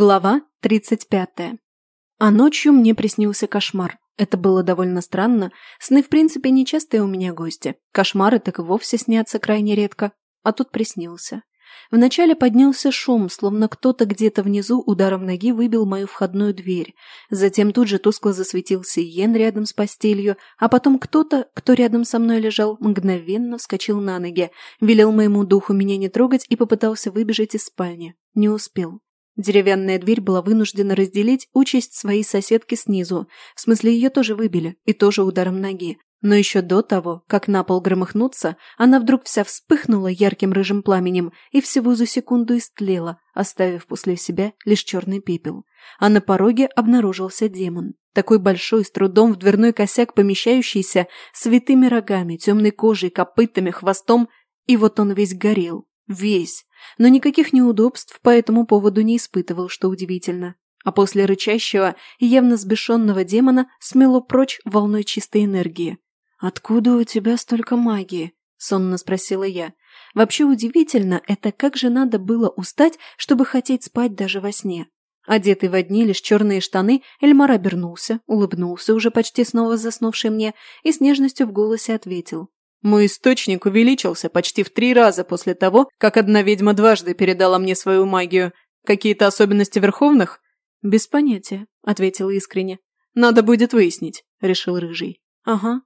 Глава 35. А ночью мне приснился кошмар. Это было довольно странно. Сны, в принципе, нечастые у меня гости. Кошмары так и вовсе снятся крайне редко. А тут приснился. Вначале поднялся шум, словно кто-то где-то внизу ударом ноги выбил мою входную дверь. Затем тут же тускло засветился Йен рядом с постелью, а потом кто-то, кто рядом со мной лежал, мгновенно вскочил на ноги, велел моему духу меня не трогать и попытался выбежать из спальни. Не успел. Деревянная дверь была вынуждена разделить участь своей соседки снизу. В смысле, ее тоже выбили, и тоже ударом ноги. Но еще до того, как на пол громыхнуться, она вдруг вся вспыхнула ярким рыжим пламенем и всего за секунду истлела, оставив после себя лишь черный пепел. А на пороге обнаружился демон. Такой большой, с трудом в дверной косяк помещающийся, с витыми рогами, темной кожей, копытами, хвостом, и вот он весь горел. Весь. Но никаких неудобств по этому поводу не испытывал, что удивительно. А после рычащего и явно сбешенного демона смело прочь волной чистой энергии. «Откуда у тебя столько магии?» – сонно спросила я. Вообще удивительно, это как же надо было устать, чтобы хотеть спать даже во сне. Одетый в одни лишь черные штаны, Эльмар обернулся, улыбнулся, уже почти снова заснувший мне, и с нежностью в голосе ответил. Мой источник увеличился почти в три раза после того, как одна ведьма дважды передала мне свою магию. Какие-то особенности верховных? Без понятия, ответила искренне. Надо будет выяснить, решил Рыжий. Ага.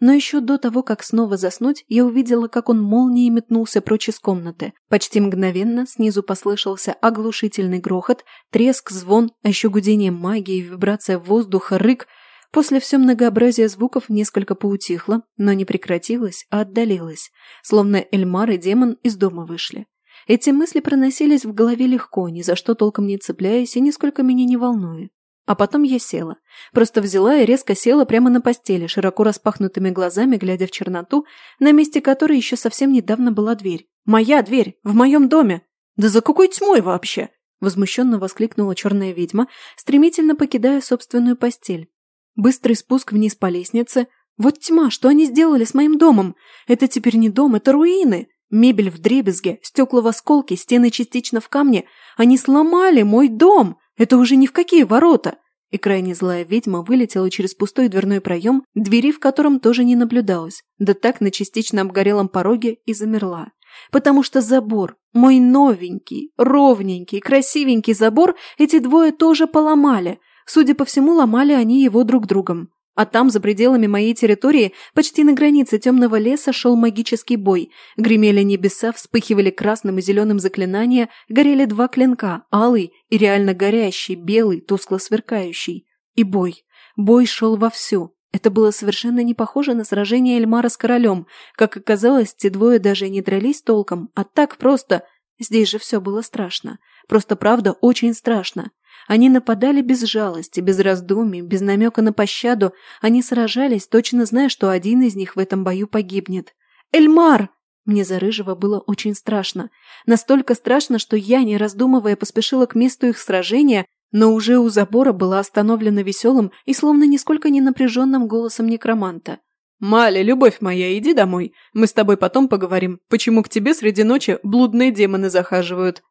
Но еще до того, как снова заснуть, я увидела, как он молнией метнулся прочь из комнаты. Почти мгновенно снизу послышался оглушительный грохот, треск, звон, а еще гудение магии, вибрация воздуха, рык – После все многообразия звуков несколько поутихло, но не прекратилось, а отдалилось, словно Эльмар и демон из дома вышли. Эти мысли проносились в голове легко, ни за что толком не цепляясь и нисколько меня не волнуя. А потом я села. Просто взяла и резко села прямо на постели, широко распахнутыми глазами, глядя в черноту, на месте которой еще совсем недавно была дверь. «Моя дверь! В моем доме! Да за какой тьмой вообще?» Возмущенно воскликнула черная ведьма, стремительно покидая собственную постель. Быстрый спуск вниз по лестнице. Вот тьма, что они сделали с моим домом? Это теперь не дом, это руины. Мебель в дребезге, стекла в осколке, стены частично в камне. Они сломали мой дом. Это уже ни в какие ворота. И крайне злая ведьма вылетела через пустой дверной проем, двери в котором тоже не наблюдалось, да так на частично обгорелом пороге и замерла. Потому что забор, мой новенький, ровненький, красивенький забор эти двое тоже поломали – Судя по всему, ломали они его друг другом. А там, за пределами моей территории, почти на границе темного леса шел магический бой. Гремели небеса, вспыхивали красным и зеленым заклинания, горели два клинка, алый и реально горящий, белый, тускло сверкающий. И бой. Бой шел вовсю. Это было совершенно не похоже на сражение Эльмара с королем. Как оказалось, те двое даже не дрались толком, а так просто... Здесь же все было страшно. Просто правда очень страшно. Они нападали без жалости, без раздумий, без намека на пощаду. Они сражались, точно зная, что один из них в этом бою погибнет. «Эльмар!» Мне за Рыжего было очень страшно. Настолько страшно, что я, не раздумывая, поспешила к месту их сражения, но уже у забора была остановлена веселым и словно нисколько не напряженным голосом некроманта. «Маля, любовь моя, иди домой. Мы с тобой потом поговорим, почему к тебе среди ночи блудные демоны захаживают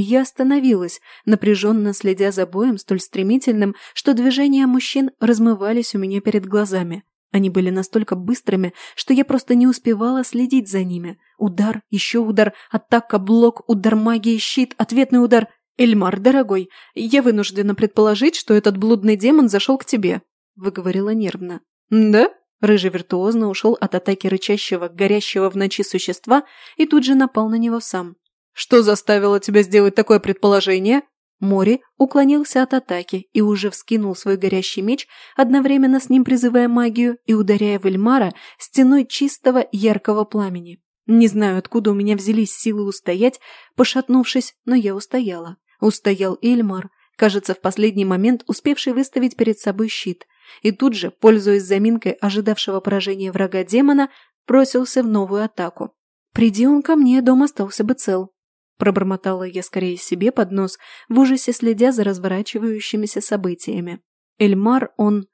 я остановилась, напряженно следя за боем столь стремительным, что движения мужчин размывались у меня перед глазами. Они были настолько быстрыми, что я просто не успевала следить за ними. Удар, еще удар, атака, блок, удар магии, щит, ответный удар. «Эльмар, дорогой, я вынуждена предположить, что этот блудный демон зашел к тебе», – выговорила нервно. «Да?» Рыжий виртуозно ушел от атаки рычащего, горящего в ночи существа и тут же напал на него сам. «Что заставило тебя сделать такое предположение?» Мори уклонился от атаки и уже вскинул свой горящий меч, одновременно с ним призывая магию и ударяя в Эльмара стеной чистого яркого пламени. Не знаю, откуда у меня взялись силы устоять, пошатнувшись, но я устояла. Устоял Эльмар, кажется, в последний момент успевший выставить перед собой щит, и тут же, пользуясь заминкой ожидавшего поражения врага демона, бросился в новую атаку. Приди он ко мне, дом остался бы цел. Пробормотала я скорее себе под нос, в ужасе следя за разворачивающимися событиями. Эльмар, он...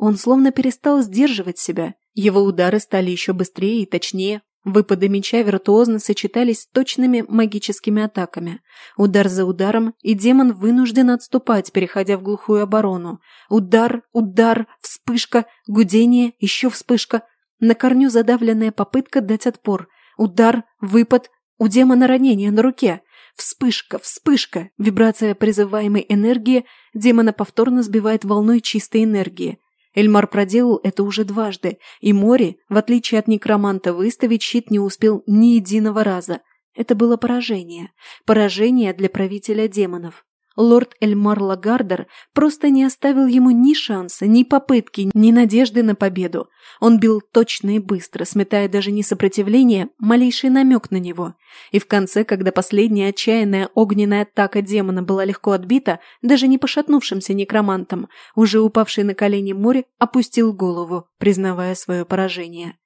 Он словно перестал сдерживать себя. Его удары стали еще быстрее и точнее. Выпады меча виртуозно сочетались с точными магическими атаками. Удар за ударом, и демон вынужден отступать, переходя в глухую оборону. Удар, удар, вспышка, гудение, еще вспышка. На корню задавленная попытка дать отпор. Удар, выпад, у демона ранение на руке. Вспышка, вспышка, вибрация призываемой энергии демона повторно сбивает волной чистой энергии. Эльмар проделал это уже дважды, и Мори, в отличие от некроманта, выставить щит не успел ни единого раза. Это было поражение. Поражение для правителя демонов лорд Эльмар Лагардер просто не оставил ему ни шанса, ни попытки, ни надежды на победу. Он бил точно и быстро, сметая даже не сопротивление, малейший намек на него. И в конце, когда последняя отчаянная огненная атака демона была легко отбита, даже не пошатнувшимся некромантом, уже упавший на колени море опустил голову, признавая свое поражение.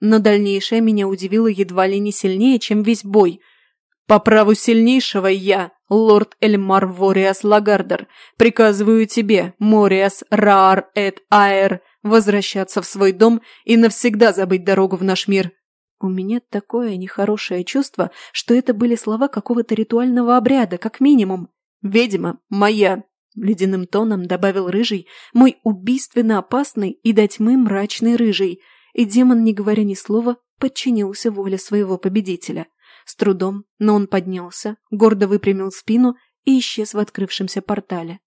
Но дальнейшее меня удивило едва ли не сильнее, чем весь бой – по праву сильнейшего я, лорд Эльмар Вориас Лагардер, приказываю тебе, Мориас Раар эт Аэр, возвращаться в свой дом и навсегда забыть дорогу в наш мир. У меня такое нехорошее чувство, что это были слова какого-то ритуального обряда, как минимум. «Ведьма моя!» — ледяным тоном добавил Рыжий, мой убийственно опасный и до тьмы мрачный Рыжий, и демон, не говоря ни слова, подчинился воле своего победителя. С трудом, но он поднялся, гордо выпрямил спину и исчез в открывшемся портале.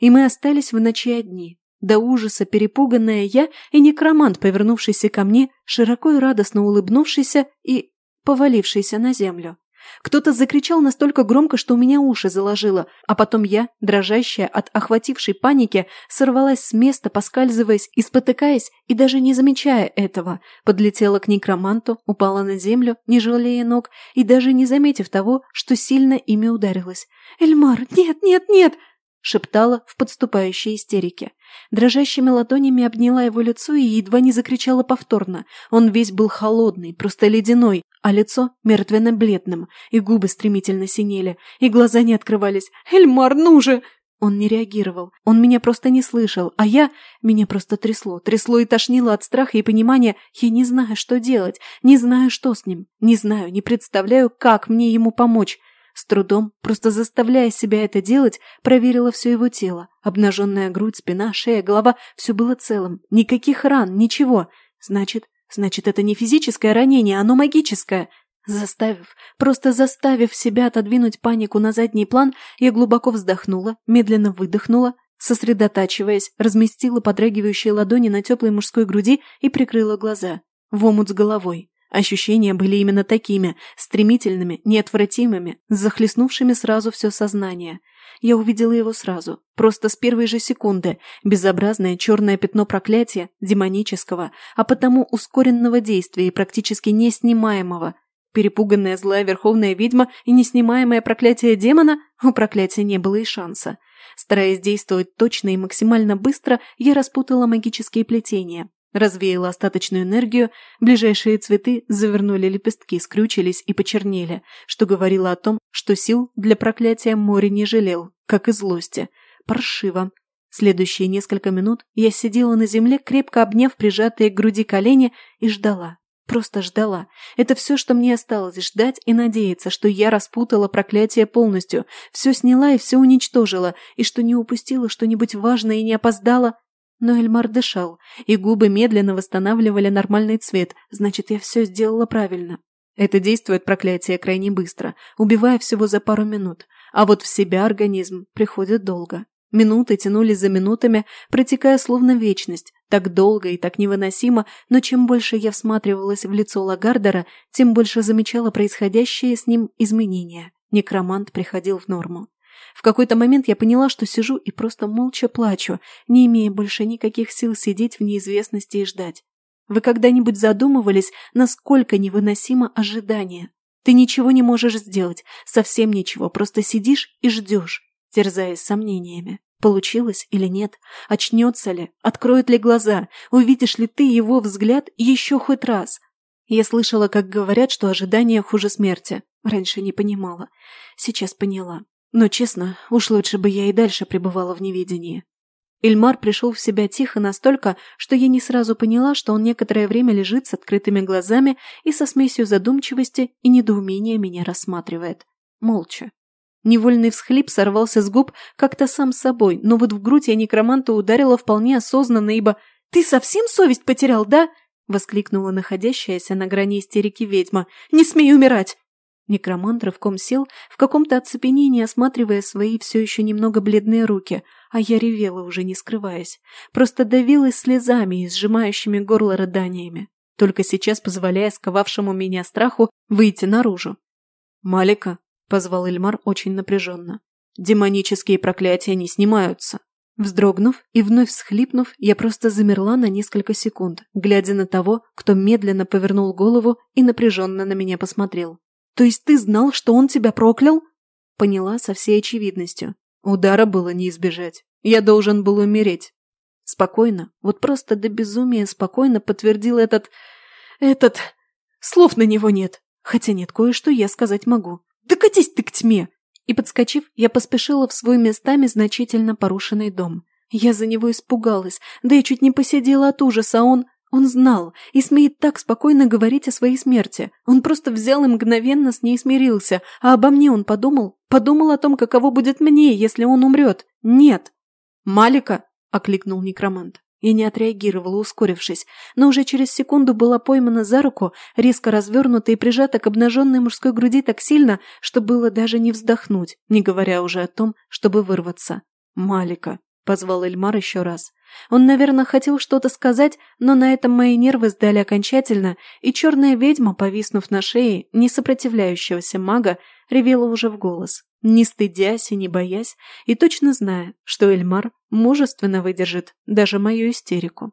И мы остались в ночи одни. До ужаса перепуганная я и некромант, повернувшийся ко мне, широко и радостно улыбнувшийся и повалившийся на землю. Кто-то закричал настолько громко, что у меня уши заложило, а потом я, дрожащая от охватившей паники, сорвалась с места, поскальзываясь и спотыкаясь, и даже не замечая этого, подлетела к некроманту, упала на землю, не жалея ног, и даже не заметив того, что сильно ими ударилась. «Эльмар, нет, нет, нет!» Шептала в подступающей истерике. Дрожащими ладонями обняла его лицо и едва не закричала повторно. Он весь был холодный, просто ледяной, а лицо мертвенно-бледным, и губы стремительно синели, и глаза не открывались. «Эльмар, ну же!» Он не реагировал, он меня просто не слышал, а я... Меня просто трясло, трясло и тошнило от страха и понимания, я не знаю, что делать, не знаю, что с ним, не знаю, не представляю, как мне ему помочь. С трудом, просто заставляя себя это делать, проверила все его тело. Обнаженная грудь, спина, шея, голова – все было целым. Никаких ран, ничего. Значит, значит, это не физическое ранение, оно магическое. Заставив, просто заставив себя отодвинуть панику на задний план, я глубоко вздохнула, медленно выдохнула, сосредотачиваясь, разместила подрагивающие ладони на теплой мужской груди и прикрыла глаза. В омут с головой. Ощущения были именно такими, стремительными, неотвратимыми, захлестнувшими сразу все сознание. Я увидела его сразу, просто с первой же секунды, безобразное черное пятно проклятия, демонического, а потому ускоренного действия и практически неснимаемого. Перепуганная злая верховная ведьма и неснимаемое проклятие демона, у проклятия не было и шанса. Стараясь действовать точно и максимально быстро, я распутала магические плетения, Развеяла остаточную энергию, ближайшие цветы завернули лепестки, скрючились и почернели, что говорило о том, что сил для проклятия море не жалел, как и злости. Паршиво. Следующие несколько минут я сидела на земле, крепко обняв прижатые к груди колени, и ждала. Просто ждала. Это все, что мне осталось, ждать и надеяться, что я распутала проклятие полностью, все сняла и все уничтожила, и что не упустила что-нибудь важное и не опоздала, но Эльмар дышал, и губы медленно восстанавливали нормальный цвет, значит, я все сделала правильно. Это действует проклятие крайне быстро, убивая всего за пару минут, а вот в себя организм приходит долго. Минуты тянулись за минутами, протекая словно вечность, так долго и так невыносимо, но чем больше я всматривалась в лицо Лагардера, тем больше замечала происходящее с ним изменения. Некромант приходил в норму. В какой-то момент я поняла, что сижу и просто молча плачу, не имея больше никаких сил сидеть в неизвестности и ждать. Вы когда-нибудь задумывались, насколько невыносимо ожидание? Ты ничего не можешь сделать, совсем ничего, просто сидишь и ждешь, терзаясь сомнениями. Получилось или нет? Очнется ли? Откроет ли глаза? Увидишь ли ты его взгляд еще хоть раз? Я слышала, как говорят, что ожидание хуже смерти. Раньше не понимала. Сейчас поняла. Но, честно, уж лучше бы я и дальше пребывала в неведении. Эльмар пришел в себя тихо настолько, что я не сразу поняла, что он некоторое время лежит с открытыми глазами и со смесью задумчивости и недоумения меня рассматривает. Молча. Невольный всхлип сорвался с губ как-то сам собой, но вот в грудь я некроманта ударила вполне осознанно, ибо «Ты совсем совесть потерял, да?» — воскликнула находящаяся на грани истерики ведьма. «Не смей умирать! Некромант рывком сел, в каком-то оцепенении осматривая свои все еще немного бледные руки, а я ревела, уже не скрываясь. Просто давилась слезами и сжимающими горло рыданиями, только сейчас позволяя сковавшему меня страху выйти наружу. «Малика», — позвал Эльмар очень напряженно, — «демонические проклятия не снимаются». Вздрогнув и вновь всхлипнув, я просто замерла на несколько секунд, глядя на того, кто медленно повернул голову и напряженно на меня посмотрел. То есть ты знал, что он тебя проклял?» Поняла со всей очевидностью. Удара было не избежать. Я должен был умереть. Спокойно, вот просто до безумия спокойно подтвердил этот... Этот... Слов на него нет. Хотя нет, кое-что я сказать могу. Да катись ты к тьме! И, подскочив, я поспешила в свой местами значительно порушенный дом. Я за него испугалась, да и чуть не посидела от ужаса, а он... Он знал и смеет так спокойно говорить о своей смерти. Он просто взял и мгновенно с ней смирился. А обо мне он подумал? Подумал о том, каково будет мне, если он умрет? Нет. «Малика!» – окликнул некромант. Я не отреагировала, ускорившись, но уже через секунду была поймана за руку, резко развернута и прижата к обнаженной мужской груди так сильно, что было даже не вздохнуть, не говоря уже о том, чтобы вырваться. «Малика!» – позвал Эльмар еще раз. Он, наверное, хотел что-то сказать, но на этом мои нервы сдали окончательно, и черная ведьма, повиснув на шее несопротивляющегося мага, ревела уже в голос, не стыдясь и не боясь, и точно зная, что Эльмар мужественно выдержит даже мою истерику.